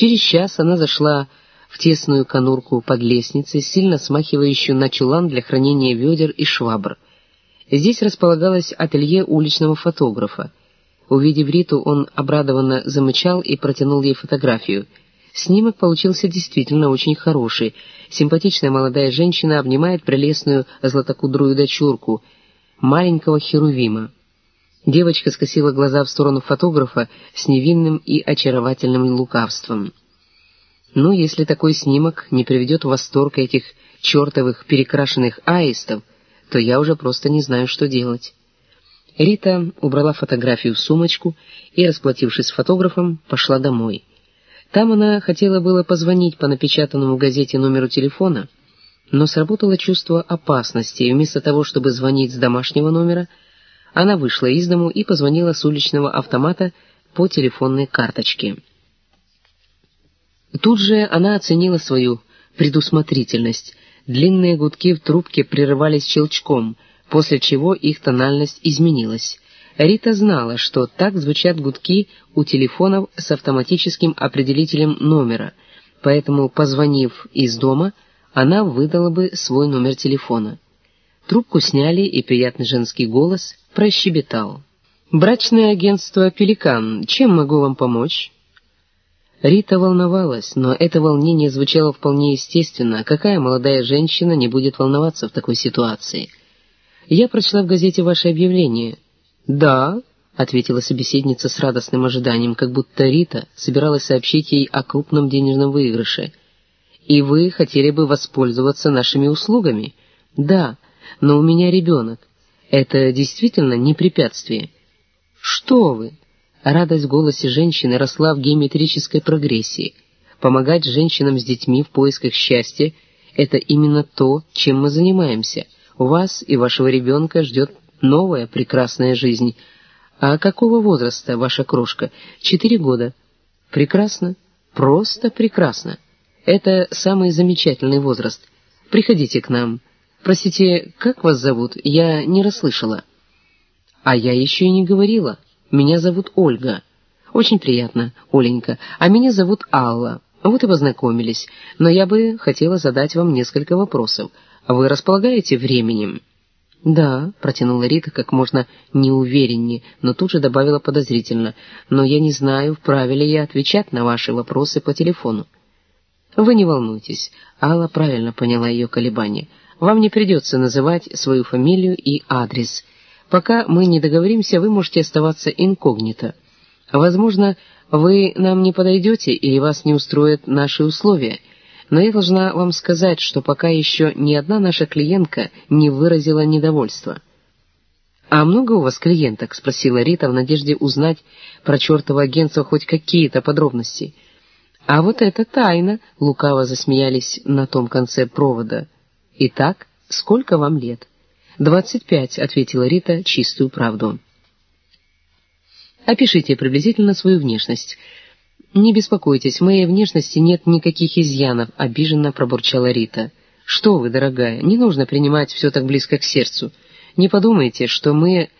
Через час она зашла в тесную конурку под лестницей, сильно смахивающую на чулан для хранения ведер и швабр. Здесь располагалось ателье уличного фотографа. Увидев Риту, он обрадованно замычал и протянул ей фотографию. Снимок получился действительно очень хороший. Симпатичная молодая женщина обнимает прелестную златокудрую дочурку, маленького Херувима. Девочка скосила глаза в сторону фотографа с невинным и очаровательным лукавством. Ну, если такой снимок не приведет в восторг этих чертовых перекрашенных аистов, то я уже просто не знаю, что делать. Рита убрала фотографию в сумочку и, расплатившись с фотографом, пошла домой. Там она хотела было позвонить по напечатанному в газете номеру телефона, но сработало чувство опасности, и вместо того, чтобы звонить с домашнего номера, она вышла из дому и позвонила с уличного автомата по телефонной карточке. Тут же она оценила свою предусмотрительность. Длинные гудки в трубке прерывались щелчком — после чего их тональность изменилась. Рита знала, что так звучат гудки у телефонов с автоматическим определителем номера, поэтому, позвонив из дома, она выдала бы свой номер телефона. Трубку сняли, и приятный женский голос прощебетал. «Брачное агентство «Пеликан», чем могу вам помочь?» Рита волновалась, но это волнение звучало вполне естественно. Какая молодая женщина не будет волноваться в такой ситуации? «Я прочла в газете ваше объявление». «Да», — ответила собеседница с радостным ожиданием, как будто Рита собиралась сообщить ей о крупном денежном выигрыше. «И вы хотели бы воспользоваться нашими услугами?» «Да, но у меня ребенок. Это действительно не препятствие». «Что вы?» Радость в голосе женщины росла в геометрической прогрессии. Помогать женщинам с детьми в поисках счастья — это именно то, чем мы занимаемся — вас и вашего ребенка ждет новая прекрасная жизнь. А какого возраста ваша крошка? Четыре года. Прекрасно. Просто прекрасно. Это самый замечательный возраст. Приходите к нам. Простите, как вас зовут? Я не расслышала. А я еще и не говорила. Меня зовут Ольга. Очень приятно, Оленька. А меня зовут Алла. Вот и познакомились. Но я бы хотела задать вам несколько вопросов. Вы располагаете временем?» «Да», — протянула Рита как можно неувереннее, но тут же добавила подозрительно, «но я не знаю, вправе ли я отвечать на ваши вопросы по телефону». «Вы не волнуйтесь», — Алла правильно поняла ее колебания. «Вам не придется называть свою фамилию и адрес. Пока мы не договоримся, вы можете оставаться инкогнито. Возможно, вы нам не подойдете или вас не устроят наши условия» но я должна вам сказать, что пока еще ни одна наша клиентка не выразила недовольства». «А много у вас клиенток?» — спросила Рита в надежде узнать про чертово агентство хоть какие-то подробности. «А вот это тайна!» — лукаво засмеялись на том конце провода. «Итак, сколько вам лет?» «Двадцать пять», — ответила Рита чистую правду. «Опишите приблизительно свою внешность». «Не беспокойтесь, в моей внешности нет никаких изъянов», — обиженно пробурчала Рита. «Что вы, дорогая, не нужно принимать все так близко к сердцу. Не подумайте, что мы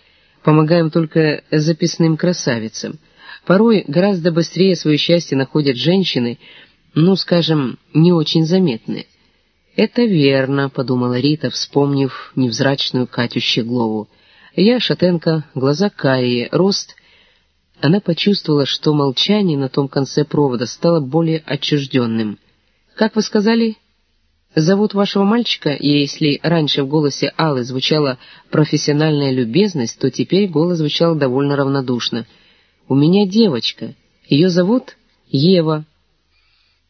помогаем только записным красавицам. Порой гораздо быстрее свое счастье находят женщины, ну, скажем, не очень заметные». «Это верно», — подумала Рита, вспомнив невзрачную Катю Щеглову. «Я шатенка, глаза карие, рост она почувствовала, что молчание на том конце провода стало более отчужденным. «Как вы сказали?» «Зовут вашего мальчика, и если раньше в голосе Аллы звучала профессиональная любезность, то теперь голос звучал довольно равнодушно. «У меня девочка. Ее зовут Ева.